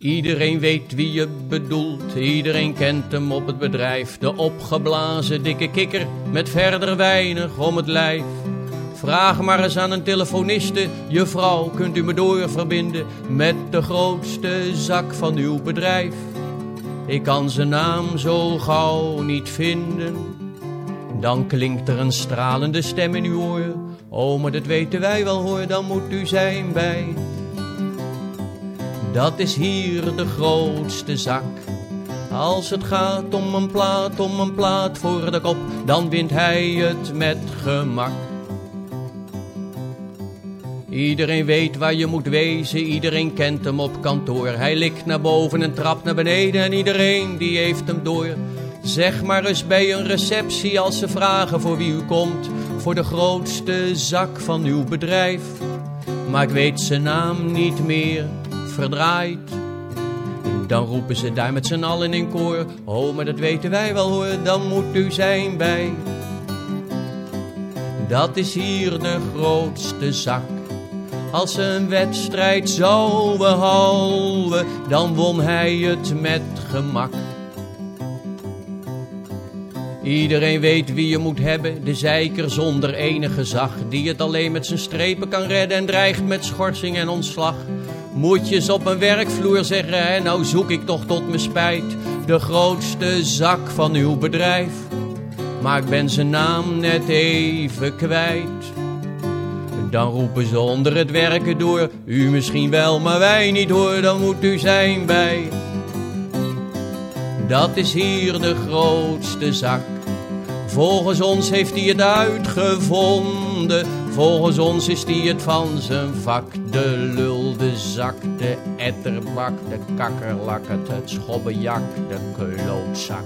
Iedereen weet wie je bedoelt, iedereen kent hem op het bedrijf. De opgeblazen dikke kikker met verder weinig om het lijf. Vraag maar eens aan een telefoniste, je vrouw kunt u me doorverbinden met de grootste zak van uw bedrijf. Ik kan zijn naam zo gauw niet vinden. Dan klinkt er een stralende stem in uw oor. Oh, maar dat weten wij wel hoor, dan moet u zijn bij dat is hier de grootste zak. Als het gaat om een plaat, om een plaat voor de kop, dan wint hij het met gemak. Iedereen weet waar je moet wezen, iedereen kent hem op kantoor. Hij likt naar boven en trapt naar beneden en iedereen die heeft hem door. Zeg maar eens bij een receptie als ze vragen voor wie u komt, voor de grootste zak van uw bedrijf. Maar ik weet zijn naam niet meer, Dan roepen ze daar met z'n allen in koor. Oh, maar dat weten wij wel hoor, dan moet u zijn bij. Dat is hier de grootste zak. Als ze een wedstrijd zouden houden, dan won hij het met gemak. Iedereen weet wie je moet hebben, de zeiker zonder enige gezag, die het alleen met zijn strepen kan redden en dreigt met schorsing en ontslag. Moet je op een werkvloer zeggen, hè? nou zoek ik toch tot mijn spijt de grootste zak van uw bedrijf. Maar ik ben zijn naam net even kwijt. Dan roepen ze onder het werken door, u misschien wel, maar wij niet hoor, dan moet u zijn bij. Dat is hier de grootste zak. Volgens ons heeft hij het uitgevonden. Volgens ons is hij het van zijn vak. De lul, zak, de etterbak, de kakkerlak, het, schobbejak, de klootzak.